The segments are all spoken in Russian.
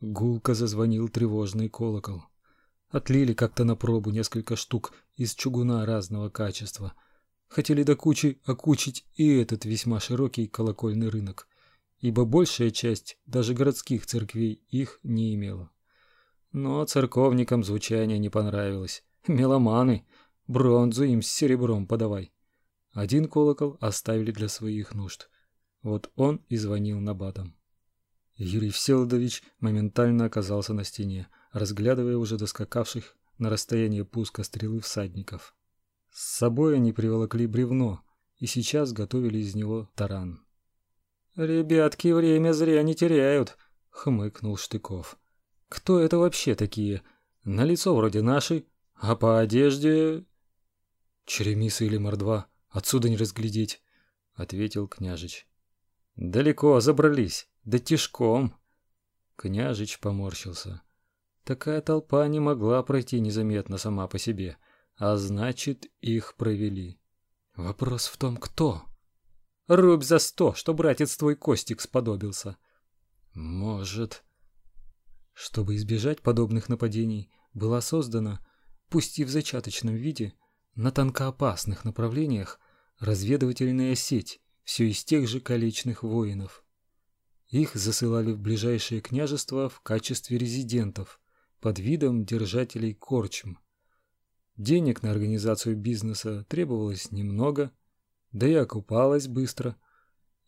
Гулко зазвонил тревожный колокол. Отлили как-то на пробу несколько штук из чугуна разного качества. Хотели до кучи окучить и этот весьма широкий колокольный рынок, ибо большая часть даже городских церквей их не имела. Но церковникам звучание не понравилось. Меломаны, бронзу им с серебром подавай. Один колокол оставили для своих нужд. Вот он и звонил на батом. Юрий Всеволодович моментально оказался на стене, разглядывая уже доскакавших на расстояние пуска стрелы всадников. С собой они приволокли бревно и сейчас готовили из него таран. Ребятки время зря не теряют, хмыкнул Штыков. Кто это вообще такие? На лицо вроде наши, а по одежде черемисы или мордва. Отсюда не разглядеть, ответил княжич. Далеко забрались, да тишком. Княжич поморщился. Такая толпа не могла пройти незаметно сама по себе, а значит, их провели. Вопрос в том, кто. Рубь за сто, что братец твой Костик сподобился. Может, чтобы избежать подобных нападений, была создана, пусть и в зачаточном виде, на тонкоопасных направлениях разведывательная сеть, все из тех же колечных воинов. Их засылали в ближайшие княжества в качестве резидентов под видом держателей корчм. Денег на организацию бизнеса требовалось немного, да и окупалось быстро,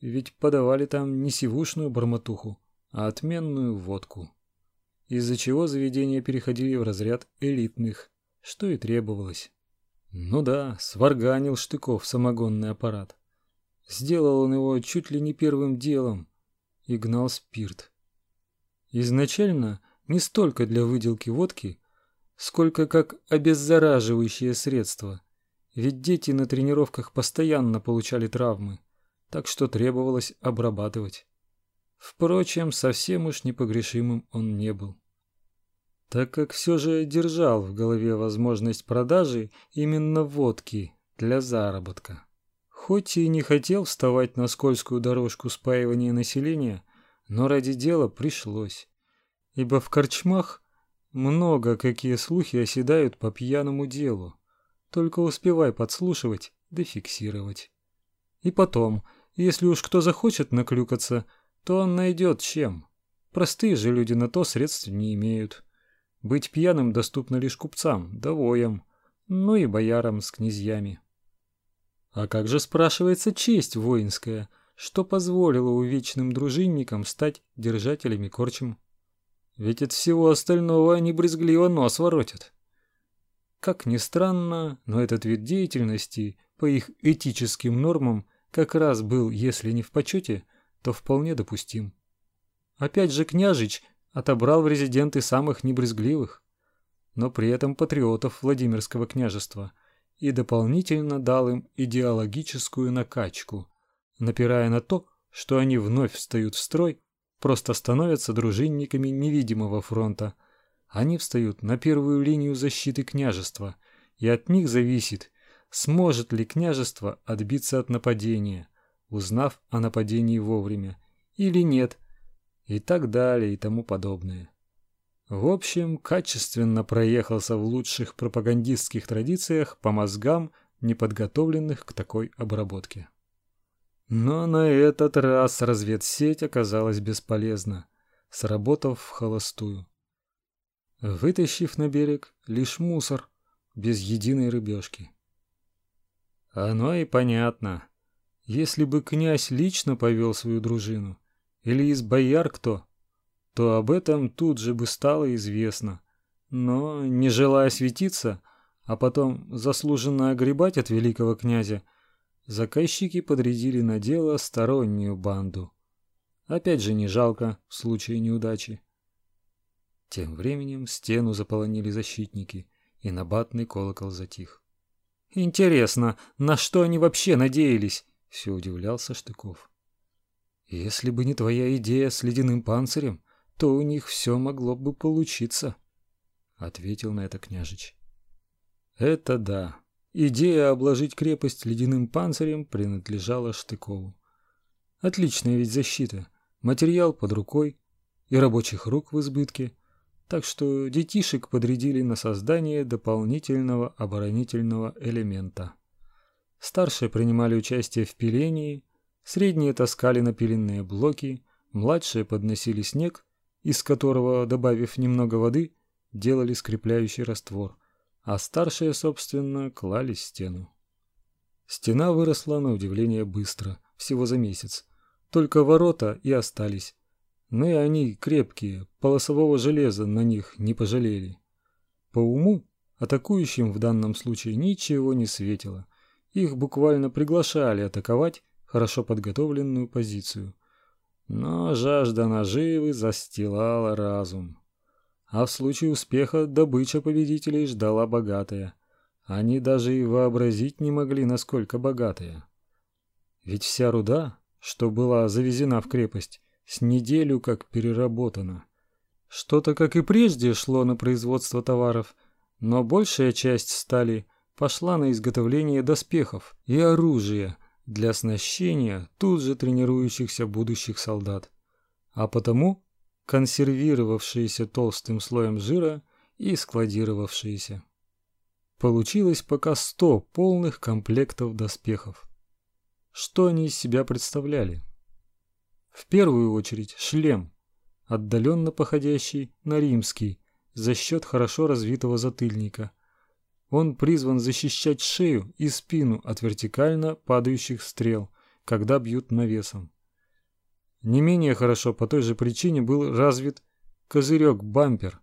ведь подавали там не сивушную бормотуху, а отменную водку. Из-за чего заведения переходили в разряд элитных, что и требовалось. Ну да, сварганил Штыков самогонный аппарат. Сделал он его чуть ли не первым делом и гнал спирт. Изначально не столько для выделки водки, сколько как обеззараживающее средство. Ведь дети на тренировках постоянно получали травмы, так что требовалось обрабатывать. Впрочем, совсем уж непогрешимым он не был так как все же держал в голове возможность продажи именно водки для заработка. Хоть и не хотел вставать на скользкую дорожку спаивания населения, но ради дела пришлось. Ибо в корчмах много какие слухи оседают по пьяному делу. Только успевай подслушивать да фиксировать. И потом, если уж кто захочет наклюкаться, то он найдет чем. Простые же люди на то средств не имеют. Быть пьяным доступно лишь купцам, да воям, ну и боярам с князьями. А как же спрашивается честь воинская, что позволило увечным дружинникам стать держателями корчем? Ведь от всего остального они брезгливо нос воротят. Как ни странно, но этот вид деятельности по их этическим нормам как раз был, если не в почете, то вполне допустим. Опять же княжич отобрал в резиденты самых небрезгливых, но при этом патриотов Владимирского княжества и дополнительно дал им идеологическую накачку, напирая на то, что они вновь встают в строй, просто становятся дружинниками невидимого фронта. Они встают на первую линию защиты княжества, и от них зависит, сможет ли княжество отбиться от нападения, узнав о нападении вовремя, или нет – и так далее и тому подобное. В общем, качественно проехался в лучших пропагандистских традициях по мозгам, неподготовленных к такой обработке. Но на этот раз разведсеть оказалась бесполезна, сработав в холостую. Вытащив на берег лишь мусор, без единой рыбешки. Оно и понятно. Если бы князь лично повел свою дружину, или из бояр кто, то об этом тут же бы стало известно. Но, не желая светиться, а потом заслуженно огребать от великого князя, заказчики подрядили на дело стороннюю банду. Опять же не жалко в случае неудачи. Тем временем стену заполонили защитники, и набатный колокол затих. Интересно, на что они вообще надеялись? Все удивлялся Штыков. Если бы не твоя идея с ледяным панцирем, то у них все могло бы получиться, ответил на это княжич. Это да. Идея обложить крепость ледяным панцирем принадлежала Штыкову. Отличная ведь защита, материал под рукой, и рабочих рук в избытке, так что детишек подрядили на создание дополнительного оборонительного элемента. Старшие принимали участие в пилении, средние таскали напиленные блоки, младшие подносили снег, из которого, добавив немного воды, делали скрепляющий раствор, а старшие, собственно, клали стену. Стена выросла на удивление быстро, всего за месяц. Только ворота и остались. Но и они крепкие, полосового железа на них не пожалели. По уму атакующим в данном случае ничего не светило. Их буквально приглашали атаковать хорошо подготовленную позицию. Но жажда наживы застилала разум. А в случае успеха добыча победителей ждала богатая. Они даже и вообразить не могли, насколько богатая. Ведь вся руда, что была завезена в крепость, с неделю как переработана. Что-то, как и прежде, шло на производство товаров, но большая часть стали пошла на изготовление доспехов и оружия для оснащения тут же тренирующихся будущих солдат. А потому консервировавшиеся толстым слоем жира и складировавшиеся. Получилось пока сто полных комплектов доспехов. Что они из себя представляли? В первую очередь шлем, отдаленно походящий на римский, за счет хорошо развитого затыльника. Он призван защищать шею и спину от вертикально падающих стрел, когда бьют навесом. Не менее хорошо по той же причине был развит козырек-бампер.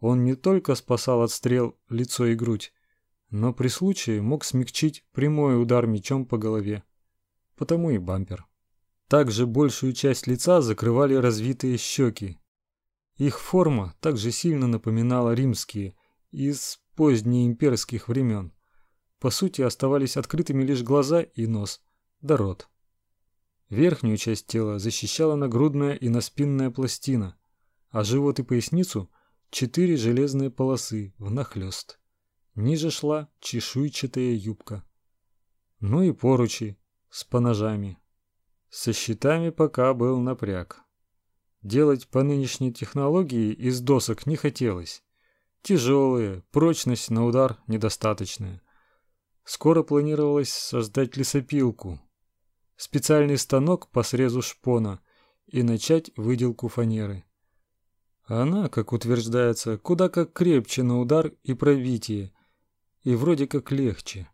Он не только спасал от стрел лицо и грудь, но при случае мог смягчить прямой удар мечом по голове. Потому и бампер. Также большую часть лица закрывали развитые щеки. Их форма также сильно напоминала римские из позднеимперских времен. По сути, оставались открытыми лишь глаза и нос, да рот. Верхнюю часть тела защищала нагрудная и наспинная пластина, а живот и поясницу четыре железные полосы внахлёст. Ниже шла чешуйчатая юбка. Ну и поручи с поножами. Со щитами пока был напряг. Делать по нынешней технологии из досок не хотелось. Тяжелые, прочность на удар недостаточная. Скоро планировалось создать лесопилку, специальный станок по срезу шпона и начать выделку фанеры. Она, как утверждается, куда как крепче на удар и пробитие, и вроде как легче.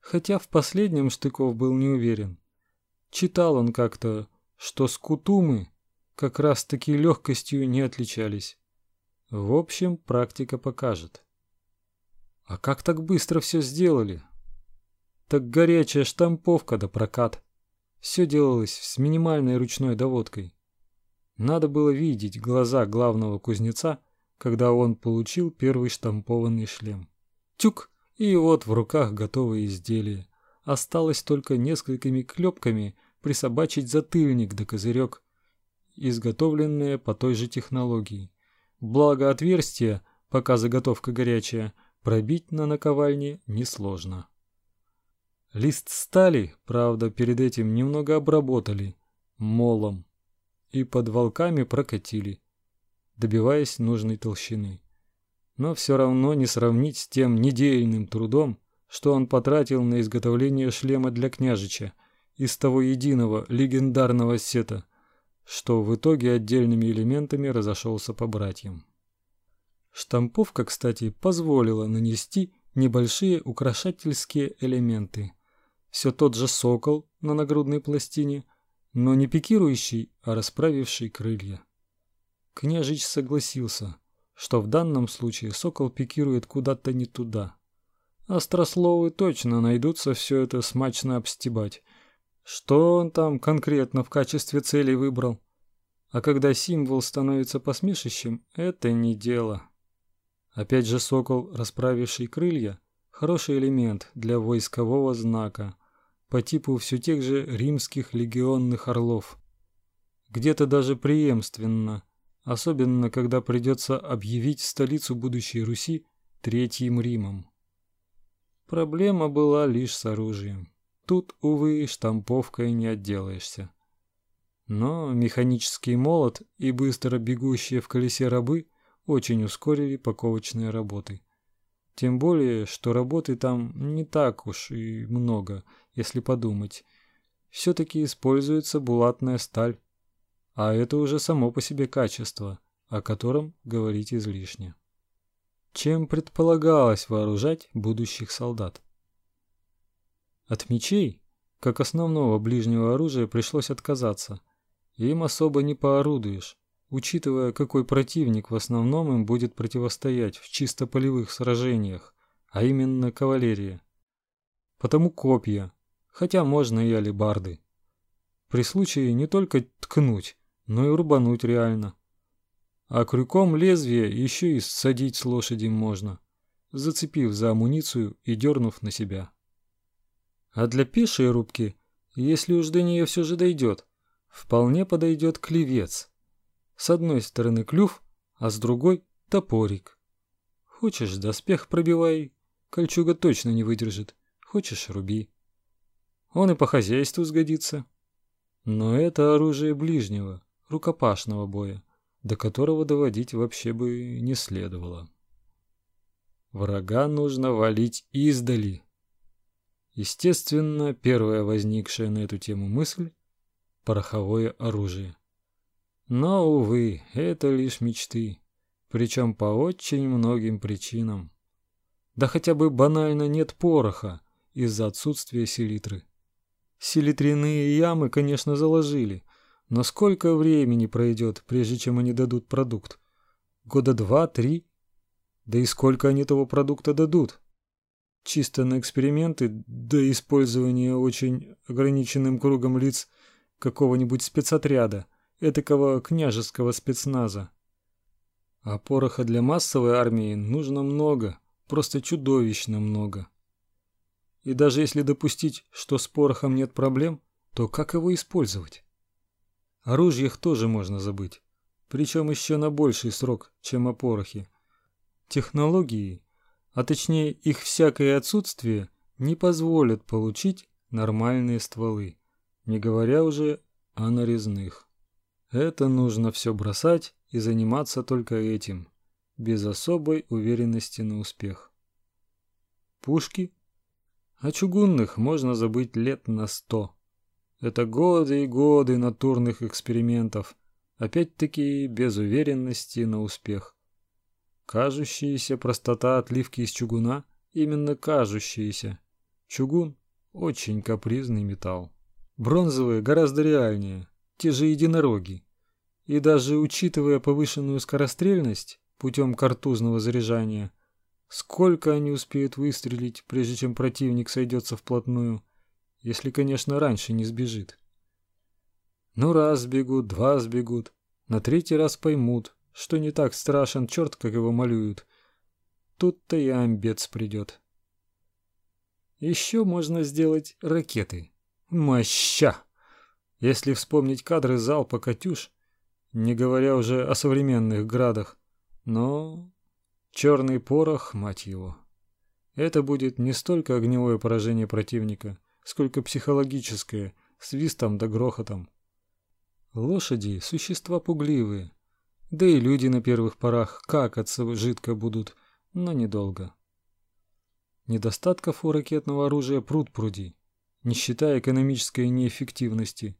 Хотя в последнем Штыков был не уверен. Читал он как-то, что скутумы как раз-таки легкостью не отличались. В общем, практика покажет. А как так быстро все сделали? Так горячая штамповка да прокат. Все делалось с минимальной ручной доводкой. Надо было видеть глаза главного кузнеца, когда он получил первый штампованный шлем. Тюк, и вот в руках готовое изделие. Осталось только несколькими клепками присобачить затыльник да козырек, изготовленные по той же технологии. Благо отверстие, пока заготовка горячая, пробить на наковальне несложно. Лист стали, правда, перед этим немного обработали молом и под волками прокатили, добиваясь нужной толщины. Но все равно не сравнить с тем недельным трудом, что он потратил на изготовление шлема для княжича из того единого легендарного сета, что в итоге отдельными элементами разошелся по братьям. Штамповка, кстати, позволила нанести небольшие украшательские элементы – все тот же сокол на нагрудной пластине, но не пикирующий, а расправивший крылья. Княжич согласился, что в данном случае сокол пикирует куда-то не туда. Острословы точно найдутся все это смачно обстебать. Что он там конкретно в качестве цели выбрал? А когда символ становится посмешищем, это не дело. Опять же сокол, расправивший крылья, хороший элемент для войскового знака по типу все тех же римских легионных орлов. Где-то даже преемственно, особенно когда придется объявить столицу будущей Руси Третьим Римом. Проблема была лишь с оружием. Тут, увы, штамповкой не отделаешься. Но механический молот и быстро бегущие в колесе рабы очень ускорили паковочные работы. Тем более, что работы там не так уж и много, если подумать. Все-таки используется булатная сталь, а это уже само по себе качество, о котором говорить излишне. Чем предполагалось вооружать будущих солдат? От мечей, как основного ближнего оружия, пришлось отказаться. Им особо не поорудуешь, учитывая, какой противник в основном им будет противостоять в чисто полевых сражениях, а именно кавалерия. Потому копья, хотя можно и алебарды. При случае не только ткнуть, но и рубануть реально. А крюком лезвия еще и садить с лошади можно, зацепив за амуницию и дернув на себя. А для пешей рубки, если уж до нее все же дойдет, вполне подойдет клевец. С одной стороны клюв, а с другой топорик. Хочешь доспех пробивай, кольчуга точно не выдержит. Хочешь руби. Он и по хозяйству сгодится. Но это оружие ближнего, рукопашного боя, до которого доводить вообще бы не следовало. Врага нужно валить издали. Естественно, первая возникшая на эту тему мысль – пороховое оружие. Но, увы, это лишь мечты, причем по очень многим причинам. Да хотя бы банально нет пороха из-за отсутствия селитры. Селитряные ямы, конечно, заложили, но сколько времени пройдет, прежде чем они дадут продукт? Года два-три? Да и сколько они того продукта дадут? Чисто на эксперименты, да использование очень ограниченным кругом лиц какого-нибудь спецотряда, этакого княжеского спецназа. А пороха для массовой армии нужно много, просто чудовищно много. И даже если допустить, что с порохом нет проблем, то как его использовать? О тоже можно забыть, причем еще на больший срок, чем о порохе. Технологии, а точнее их всякое отсутствие, не позволят получить нормальные стволы, не говоря уже о нарезных. Это нужно все бросать и заниматься только этим, без особой уверенности на успех. Пушки о чугунных можно забыть лет на сто. Это годы и годы натурных экспериментов, опять-таки без уверенности на успех. Кажущаяся простота отливки из чугуна, именно кажущаяся. Чугун – очень капризный металл. Бронзовые гораздо реальнее, те же единороги. И даже учитывая повышенную скорострельность путем картузного заряжания – Сколько они успеют выстрелить, прежде чем противник сойдется вплотную, если, конечно, раньше не сбежит. Ну раз сбегут, два сбегут, на третий раз поймут, что не так страшен черт, как его малюют. Тут-то и амбец придет. Еще можно сделать ракеты. Моща! Если вспомнить кадры залпа «Катюш», не говоря уже о современных градах, но Черный порох, мать его. Это будет не столько огневое поражение противника, сколько психологическое, свистом да грохотом. Лошади – существа пугливые, да и люди на первых порах какаться жидко будут, но недолго. Недостатков у ракетного оружия пруд-пруди, не считая экономической неэффективности.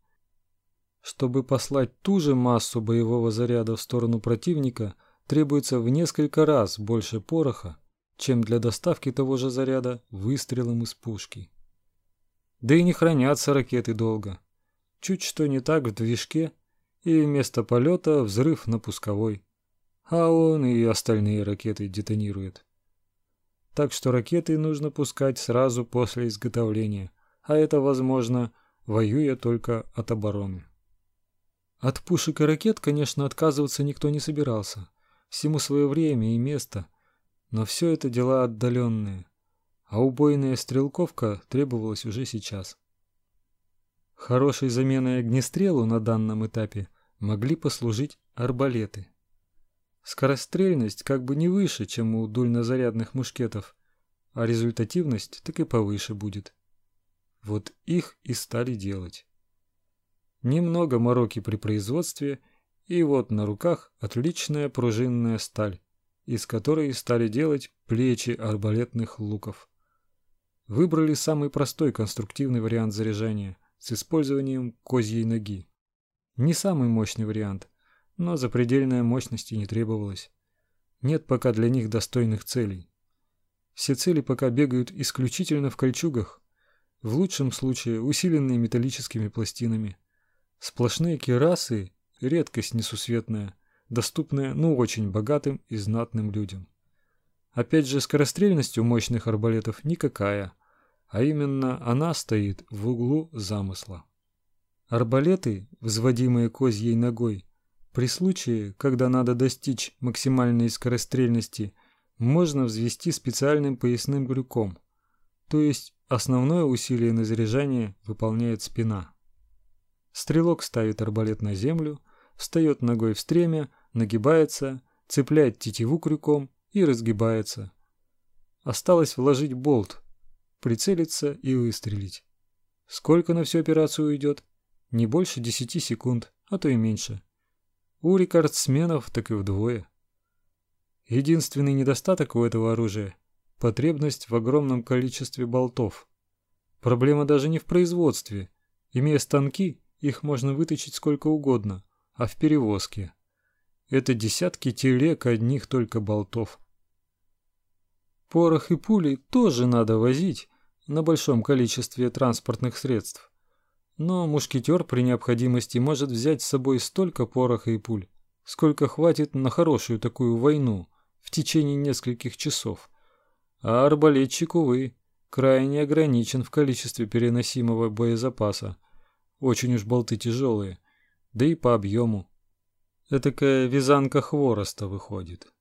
Чтобы послать ту же массу боевого заряда в сторону противника – требуется в несколько раз больше пороха, чем для доставки того же заряда выстрелом из пушки. Да и не хранятся ракеты долго. Чуть что не так в движке, и вместо полета взрыв на пусковой. А он и остальные ракеты детонирует. Так что ракеты нужно пускать сразу после изготовления, а это возможно, воюя только от обороны. От пушек и ракет, конечно, отказываться никто не собирался. Всему свое время и место, но все это дела отдаленные, а убойная стрелковка требовалась уже сейчас. Хорошей заменой огнестрелу на данном этапе могли послужить арбалеты. Скорострельность как бы не выше, чем у дульнозарядных мушкетов, а результативность так и повыше будет. Вот их и стали делать. Немного мороки при производстве, и вот на руках отличная пружинная сталь, из которой стали делать плечи арбалетных луков. Выбрали самый простой конструктивный вариант заряжания с использованием козьей ноги. Не самый мощный вариант, но запредельная мощности не требовалось. Нет пока для них достойных целей. Все цели пока бегают исключительно в кольчугах, в лучшем случае усиленные металлическими пластинами. Сплошные кирасы – редкость несусветная, доступная ну очень богатым и знатным людям. Опять же, скорострельность у мощных арбалетов никакая, а именно она стоит в углу замысла. Арбалеты, взводимые козьей ногой, при случае, когда надо достичь максимальной скорострельности, можно взвести специальным поясным крюком, то есть основное усилие на заряжание выполняет спина. Стрелок ставит арбалет на землю, встает ногой в стремя, нагибается, цепляет тетиву крюком и разгибается. Осталось вложить болт, прицелиться и выстрелить. Сколько на всю операцию уйдет? Не больше 10 секунд, а то и меньше. У рекордсменов так и вдвое. Единственный недостаток у этого оружия – потребность в огромном количестве болтов. Проблема даже не в производстве. Имея станки, их можно выточить сколько угодно, а в перевозке. Это десятки телег одних только болтов. Порох и пули тоже надо возить на большом количестве транспортных средств. Но мушкетер при необходимости может взять с собой столько пороха и пуль, сколько хватит на хорошую такую войну в течение нескольких часов. А арбалетчик, увы, крайне ограничен в количестве переносимого боезапаса. Очень уж болты тяжелые, да и по объему. Этакая вязанка хвороста выходит.